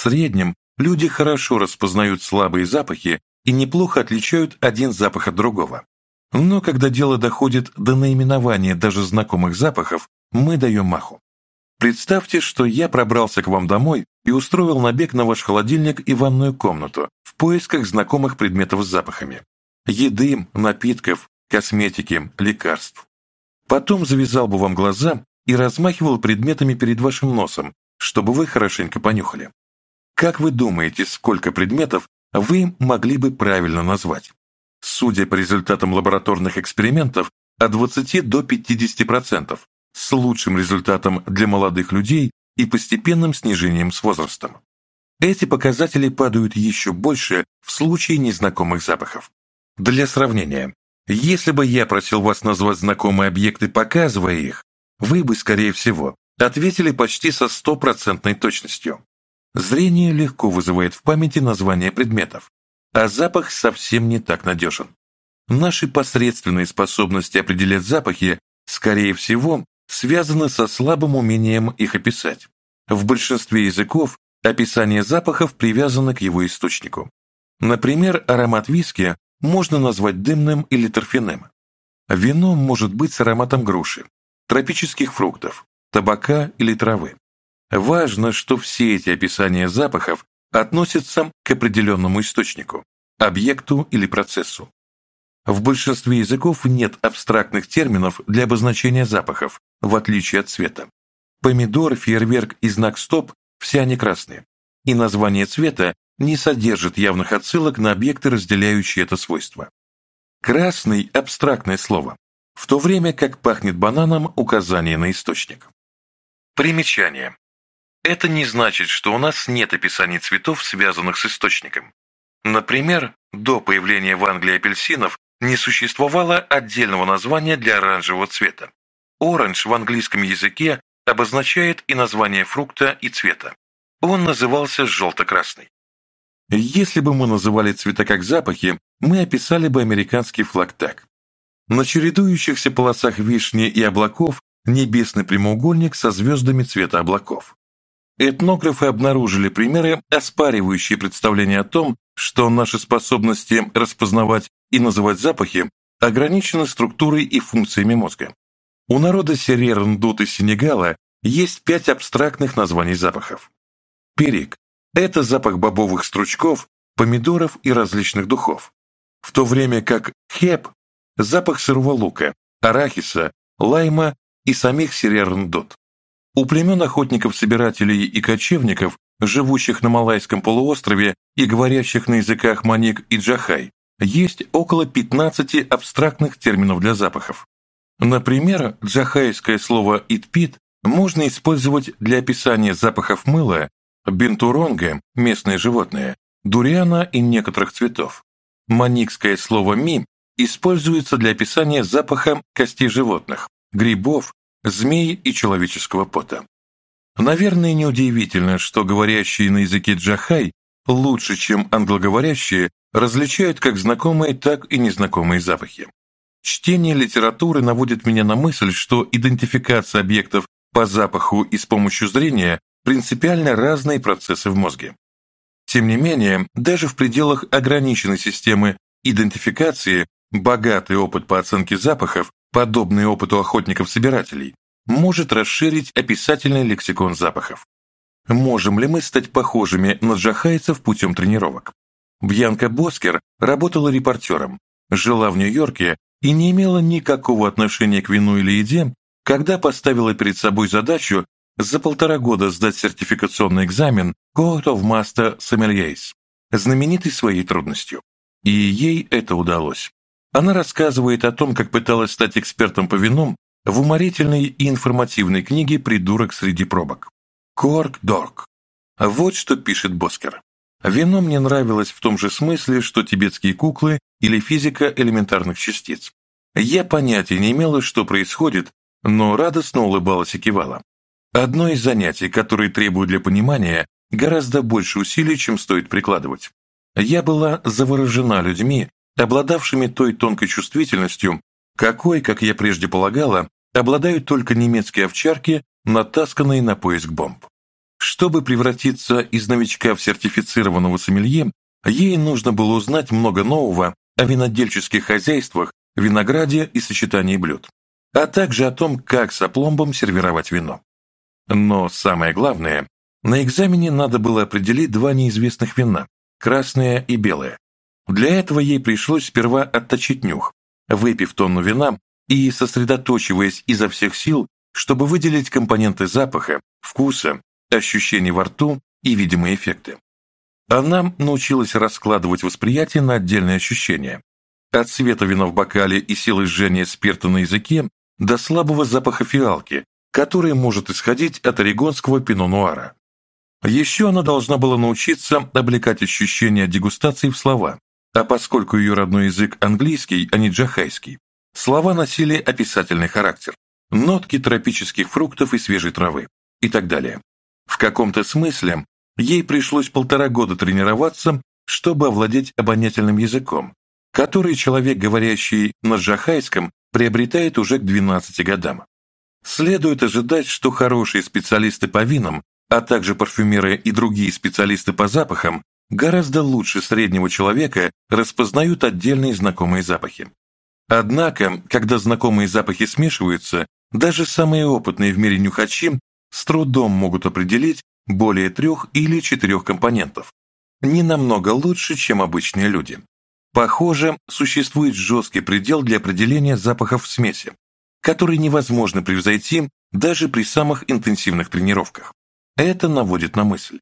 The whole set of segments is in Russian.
среднем люди хорошо распознают слабые запахи и неплохо отличают один запах от другого. Но когда дело доходит до наименования даже знакомых запахов, мы даем маху. Представьте, что я пробрался к вам домой и устроил набег на ваш холодильник и ванную комнату в поисках знакомых предметов с запахами. Еды, напитков, косметики, лекарств. Потом завязал бы вам глаза и размахивал предметами перед вашим носом, чтобы вы хорошенько понюхали. Как вы думаете, сколько предметов вы могли бы правильно назвать? Судя по результатам лабораторных экспериментов, от 20 до 50%, с лучшим результатом для молодых людей и постепенным снижением с возрастом. Эти показатели падают еще больше в случае незнакомых запахов. Для сравнения, если бы я просил вас назвать знакомые объекты, показывая их, вы бы, скорее всего, ответили почти со стопроцентной точностью. Зрение легко вызывает в памяти названия предметов, а запах совсем не так надежен. Наши посредственные способности определять запахи, скорее всего, связаны со слабым умением их описать. В большинстве языков описание запахов привязано к его источнику. Например, аромат виски можно назвать дымным или торфяным. Вино может быть с ароматом груши, тропических фруктов, табака или травы. Важно, что все эти описания запахов относятся к определенному источнику, объекту или процессу. В большинстве языков нет абстрактных терминов для обозначения запахов, в отличие от цвета. Помидор, фейерверк и знак «стоп» – все они красные. И название цвета не содержит явных отсылок на объекты, разделяющие это свойство. Красный – абстрактное слово, в то время как пахнет бананом указание на источник. Примечание. Это не значит, что у нас нет описаний цветов, связанных с источником. Например, до появления в Англии апельсинов не существовало отдельного названия для оранжевого цвета. Оранж в английском языке обозначает и название фрукта, и цвета. Он назывался желто-красный. Если бы мы называли цвета как запахи, мы описали бы американский флаг так. На чередующихся полосах вишни и облаков небесный прямоугольник со звездами цвета облаков. Этнографы обнаружили примеры, оспаривающие представление о том, что наши способности распознавать и называть запахи ограничены структурой и функциями мозга. У народа Серер, Ндут и Сенегала есть пять абстрактных названий запахов. Перик – это запах бобовых стручков, помидоров и различных духов, в то время как хеп – запах сырого лука, арахиса, лайма и самих Серер, Ндут. У племен охотников-собирателей и кочевников, живущих на Малайском полуострове и говорящих на языках маник и джахай, есть около 15 абстрактных терминов для запахов. Например, джахайское слово «итпит» можно использовать для описания запахов мыла, бентуронга – (местное животное), дуриана и некоторых цветов. Маникское слово «ми» используется для описания запаха костей животных, грибов, змей и человеческого пота. Наверное, неудивительно, что говорящие на языке джахай лучше, чем англоговорящие, различают как знакомые, так и незнакомые запахи. Чтение литературы наводит меня на мысль, что идентификация объектов по запаху и с помощью зрения принципиально разные процессы в мозге. Тем не менее, даже в пределах ограниченной системы идентификации богатый опыт по оценке запахов подобный опыту охотников-собирателей, может расширить описательный лексикон запахов. Можем ли мы стать похожими на джахайцев путем тренировок? Бьянка Боскер работала репортером, жила в Нью-Йорке и не имела никакого отношения к вину или еде, когда поставила перед собой задачу за полтора года сдать сертификационный экзамен Court of Master Sommeliers, знаменитый своей трудностью. И ей это удалось. Она рассказывает о том, как пыталась стать экспертом по винам в уморительной и информативной книге «Придурок среди пробок». Корк-дорк. Вот что пишет Боскер. Вино мне нравилось в том же смысле, что тибетские куклы или физика элементарных частиц. Я понятия не имела, что происходит, но радостно улыбалась и кивала. Одно из занятий, которые требуют для понимания, гораздо больше усилий, чем стоит прикладывать. Я была заворожена людьми, обладавшими той тонкой чувствительностью, какой, как я прежде полагала, обладают только немецкие овчарки, натасканные на поиск бомб. Чтобы превратиться из новичка в сертифицированного сомелье, ей нужно было узнать много нового о винодельческих хозяйствах, винограде и сочетании блюд, а также о том, как с опломбом сервировать вино. Но самое главное, на экзамене надо было определить два неизвестных вина – красное и белое, для этого ей пришлось сперва отточить нюх, выпив тонну вина и сосредоточиваясь изо всех сил, чтобы выделить компоненты запаха, вкуса, ощущений во рту и видимые эффекты. Она научилась раскладывать восприятие на отдельные ощущения. От цвета вина в бокале и силы жжения спирта на языке до слабого запаха фиалки, который может исходить от орегонского пино-нуара. Еще она должна была научиться облекать ощущения дегустации в слова, а поскольку ее родной язык английский, а не джахайский, слова носили описательный характер, нотки тропических фруктов и свежей травы и так далее. В каком-то смысле ей пришлось полтора года тренироваться, чтобы овладеть обонятельным языком, который человек, говорящий на джахайском, приобретает уже к 12 годам. Следует ожидать, что хорошие специалисты по винам, а также парфюмеры и другие специалисты по запахам гораздо лучше среднего человека распознают отдельные знакомые запахи. Однако, когда знакомые запахи смешиваются, даже самые опытные в мире нюхачи с трудом могут определить более трех или четырех компонентов. Не намного лучше, чем обычные люди. Похоже, существует жесткий предел для определения запахов в смеси, который невозможно превзойти даже при самых интенсивных тренировках. Это наводит на мысль.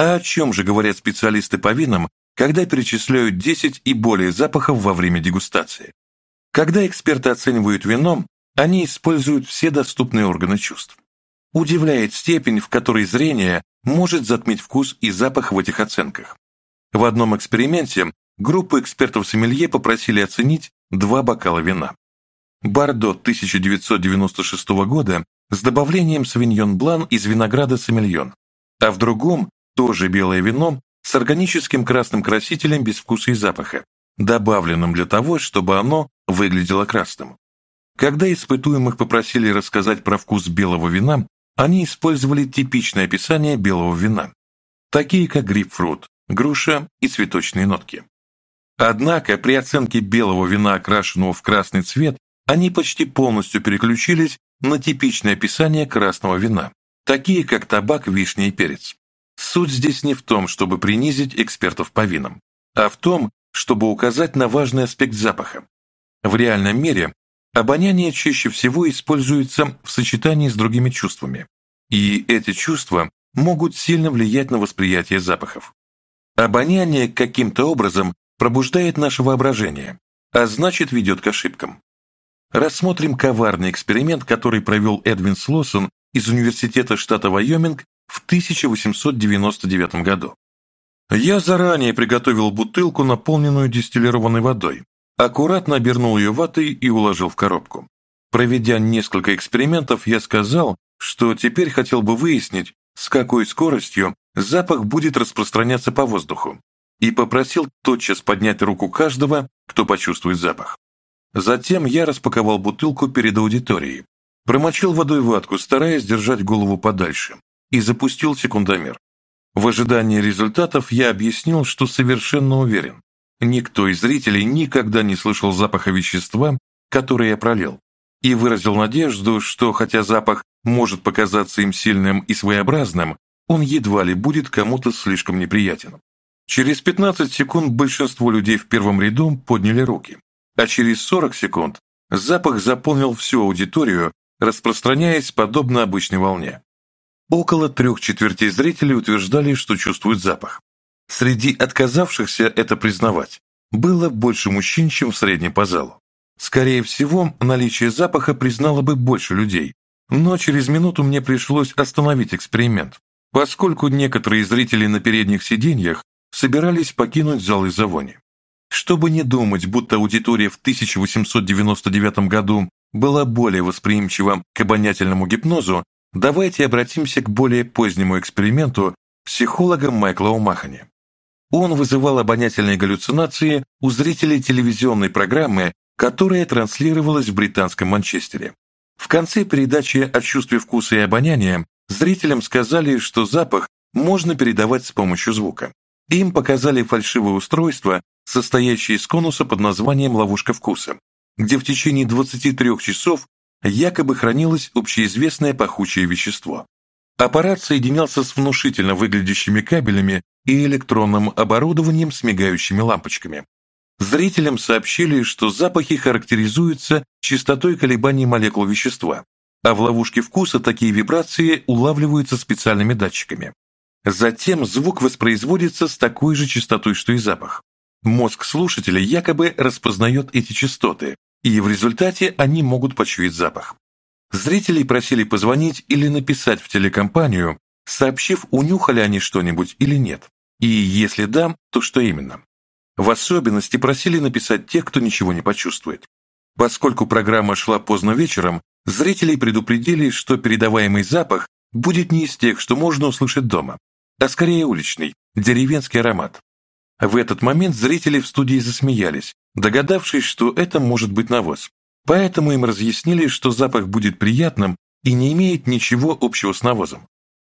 А о чем же говорят специалисты по винам, когда перечисляют 10 и более запахов во время дегустации? Когда эксперты оценивают вино, они используют все доступные органы чувств. Удивляет степень, в которой зрение может затмить вкус и запах в этих оценках. В одном эксперименте группу экспертов-сомелье попросили оценить два бокала вина. Бордо 1996 года с добавлением Свиньон-Блан из винограда сомельон, а в другом тоже белое вино с органическим красным красителем без вкуса и запаха, добавленным для того, чтобы оно выглядело красным. Когда испытуемых попросили рассказать про вкус белого вина, они использовали типичное описание белого вина, такие как грейпфрут, груша и цветочные нотки. Однако при оценке белого вина, окрашенного в красный цвет, они почти полностью переключились на типичное описание красного вина, такие как табак, вишня и перец. Суть здесь не в том, чтобы принизить экспертов по винам, а в том, чтобы указать на важный аспект запаха. В реальном мире обоняние чаще всего используется в сочетании с другими чувствами, и эти чувства могут сильно влиять на восприятие запахов. Обоняние каким-то образом пробуждает наше воображение, а значит ведет к ошибкам. Рассмотрим коварный эксперимент, который провел Эдвин Слоссон из Университета штата Вайоминг в 1899 году. Я заранее приготовил бутылку, наполненную дистиллированной водой, аккуратно обернул ее ватой и уложил в коробку. Проведя несколько экспериментов, я сказал, что теперь хотел бы выяснить, с какой скоростью запах будет распространяться по воздуху, и попросил тотчас поднять руку каждого, кто почувствует запах. Затем я распаковал бутылку перед аудиторией, промочил водой ватку, стараясь держать голову подальше, и запустил секундомер. В ожидании результатов я объяснил, что совершенно уверен. Никто из зрителей никогда не слышал запаха вещества, которое я пролил, и выразил надежду, что хотя запах может показаться им сильным и своеобразным, он едва ли будет кому-то слишком неприятен. Через 15 секунд большинство людей в первом ряду подняли руки, а через 40 секунд запах заполнил всю аудиторию, распространяясь подобно обычной волне. Около трех четвертей зрителей утверждали, что чувствуют запах. Среди отказавшихся это признавать было больше мужчин, чем в среднем по залу. Скорее всего, наличие запаха признало бы больше людей, но через минуту мне пришлось остановить эксперимент, поскольку некоторые зрители на передних сиденьях собирались покинуть зал из-за вони. Чтобы не думать, будто аудитория в 1899 году была более восприимчива к обонятельному гипнозу, давайте обратимся к более позднему эксперименту психолога Майкла Умахани. Он вызывал обонятельные галлюцинации у зрителей телевизионной программы, которая транслировалась в британском Манчестере. В конце передачи о чувстве вкуса и обоняния зрителям сказали, что запах можно передавать с помощью звука. Им показали фальшивое устройство, состоящее из конуса под названием «ловушка вкуса», где в течение 23 часов якобы хранилось общеизвестное пахучее вещество. Аппарат соединялся с внушительно выглядящими кабелями и электронным оборудованием с мигающими лампочками. Зрителям сообщили, что запахи характеризуются частотой колебаний молекул вещества, а в ловушке вкуса такие вибрации улавливаются специальными датчиками. Затем звук воспроизводится с такой же частотой, что и запах. Мозг слушателя якобы распознает эти частоты, и в результате они могут почуять запах. Зрителей просили позвонить или написать в телекомпанию, сообщив, унюхали они что-нибудь или нет, и если да, то что именно. В особенности просили написать те, кто ничего не почувствует. Поскольку программа шла поздно вечером, зрителей предупредили, что передаваемый запах будет не из тех, что можно услышать дома, а скорее уличный, деревенский аромат. В этот момент зрители в студии засмеялись, догадавшись, что это может быть навоз. Поэтому им разъяснили, что запах будет приятным и не имеет ничего общего с навозом.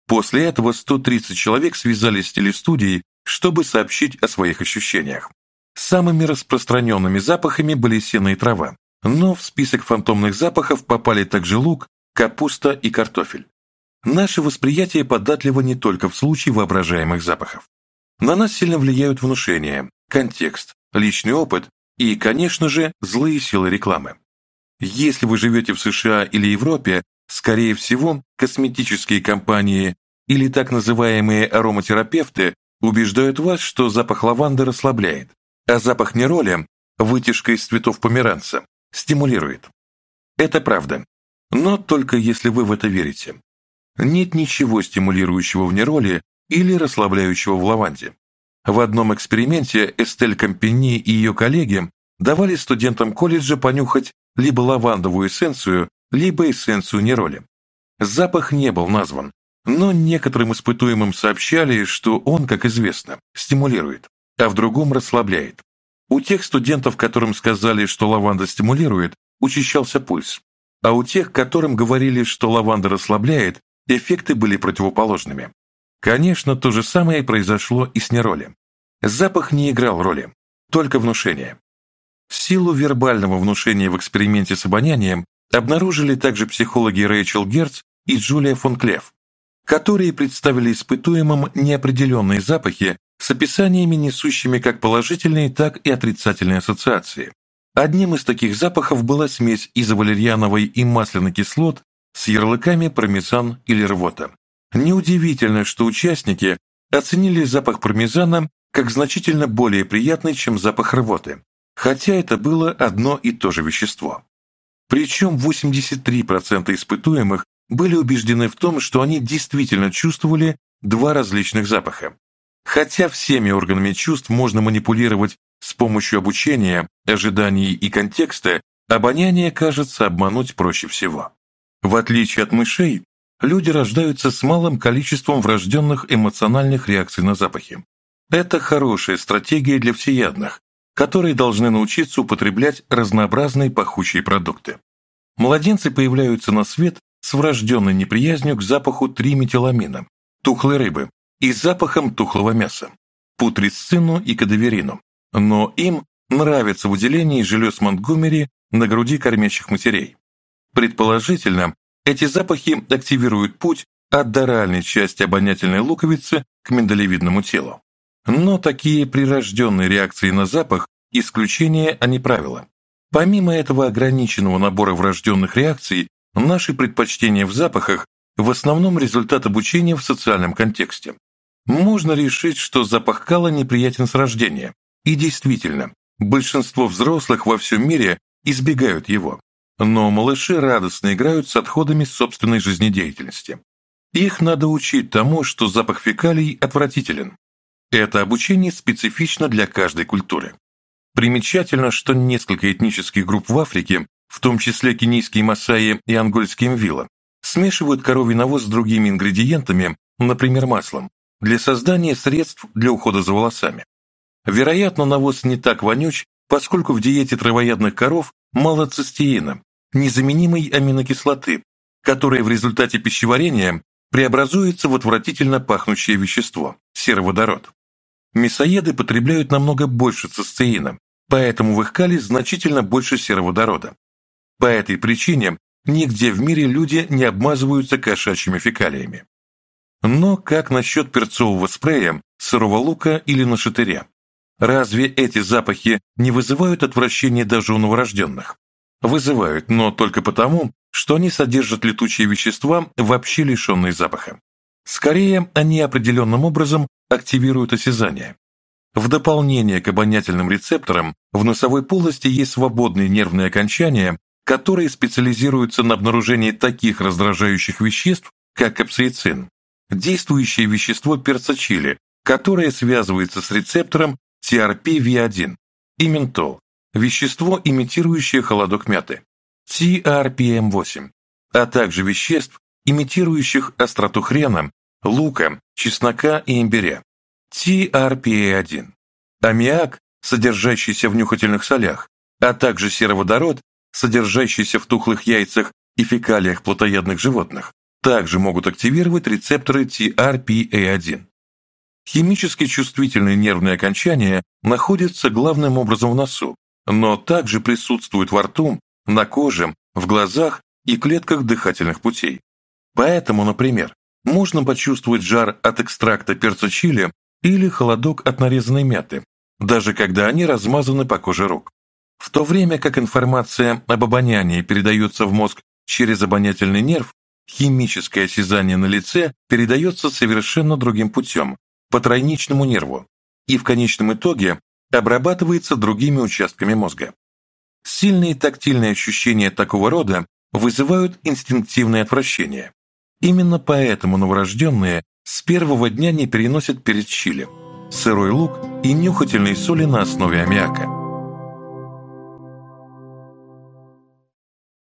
После этого 130 человек связались с телестудией, чтобы сообщить о своих ощущениях. Самыми распространенными запахами были сено и трава, но в список фантомных запахов попали также лук, капуста и картофель. Наше восприятие податливо не только в случае воображаемых запахов. На нас сильно влияют внушения, контекст, личный опыт и, конечно же, злые силы рекламы. Если вы живете в США или Европе, скорее всего, косметические компании или так называемые ароматерапевты убеждают вас, что запах лаванды расслабляет, а запах нероли, вытяжка из цветов померанца, стимулирует. Это правда, но только если вы в это верите. Нет ничего стимулирующего в нероли или расслабляющего в лаванде. В одном эксперименте Эстель Компани и ее коллеги давали студентам колледжа понюхать либо лавандовую эссенцию, либо эссенцию нероли. Запах не был назван, но некоторым испытуемым сообщали, что он, как известно, стимулирует, а в другом расслабляет. У тех студентов, которым сказали, что лаванда стимулирует, учащался пульс, а у тех, которым говорили, что лаванда расслабляет, эффекты были противоположными. Конечно, то же самое произошло и с неролем. Запах не играл роли, только внушение. Силу вербального внушения в эксперименте с обонянием обнаружили также психологи Рэйчел Герц и Джулия фон Клев, которые представили испытуемым неопределенные запахи с описаниями, несущими как положительные, так и отрицательные ассоциации. Одним из таких запахов была смесь из валерьяновой и масляных кислот с ярлыками пармезан или рвота. Неудивительно, что участники оценили запах пармезана как значительно более приятный, чем запах рвоты, хотя это было одно и то же вещество. Причем 83% испытуемых были убеждены в том, что они действительно чувствовали два различных запаха. Хотя всеми органами чувств можно манипулировать с помощью обучения, ожиданий и контекста, обоняние, кажется, обмануть проще всего. В отличие от мышей, люди рождаются с малым количеством врожденных эмоциональных реакций на запахи. Это хорошая стратегия для всеядных, которые должны научиться употреблять разнообразные пахучие продукты. Младенцы появляются на свет с врожденной неприязнью к запаху триметиламина, тухлой рыбы и запахом тухлого мяса, путрицину и кадаверину, но им нравится выделение желез Монтгомери на груди кормящих матерей. Предположительно, эти запахи активируют путь от доральной части обонятельной луковицы к миндалевидному телу. Но такие прирожденные реакции на запах – исключение, а не правило. Помимо этого ограниченного набора врожденных реакций, наши предпочтения в запахах в основном результат обучения в социальном контексте. Можно решить, что запах кала неприятен с рождения. И действительно, большинство взрослых во всем мире избегают его. Но малыши радостно играют с отходами собственной жизнедеятельности. Их надо учить тому, что запах фекалий отвратителен. Это обучение специфично для каждой культуры. Примечательно, что несколько этнических групп в Африке, в том числе кенийские масаи и ангольские мвила, смешивают коровий навоз с другими ингредиентами, например, маслом, для создания средств для ухода за волосами. Вероятно, навоз не так вонюч, поскольку в диете травоядных коров мало цистеина, незаменимой аминокислоты, которая в результате пищеварения преобразуется в отвратительно пахнущее вещество – сероводород. Мясоеды потребляют намного больше цистеина, поэтому в их кале значительно больше сероводорода. По этой причине нигде в мире люди не обмазываются кошачьими фекалиями. Но как насчет перцового спрея, сырого лука или нашатыря? Разве эти запахи не вызывают отвращения даже у новорожденных? Вызывают, но только потому, что они содержат летучие вещества, вообще лишенные запаха. Скорее, они определенным образом активируют осязание. В дополнение к обонятельным рецепторам в носовой полости есть свободные нервные окончания, которые специализируются на обнаружении таких раздражающих веществ, как капсаицин, действующее вещество перца чили, которое связывается с рецептором TRPV1 и ментол, вещество, имитирующее холодок мяты, CRPM8, а также веществ, имитирующих остроту хрена, лука, чеснока и имбиря, TRPA1, аммиак, содержащийся в нюхательных солях, а также сероводород, содержащийся в тухлых яйцах и фекалиях плотоядных животных, также могут активировать рецепторы TRPA1. Химически чувствительные нервные окончания находятся главным образом в носу, но также присутствует во рту, на коже, в глазах и клетках дыхательных путей. Поэтому, например, можно почувствовать жар от экстракта перца чили или холодок от нарезанной мяты, даже когда они размазаны по коже рук. В то время как информация об обонянии передается в мозг через обонятельный нерв, химическое осязание на лице передается совершенно другим путем, по тройничному нерву, и в конечном итоге обрабатывается другими участками мозга. Сильные тактильные ощущения такого рода вызывают инстинктивное отвращение. Именно поэтому новорожденные с первого дня не переносят перец чили, сырой лук и нюхательные соли на основе аммиака.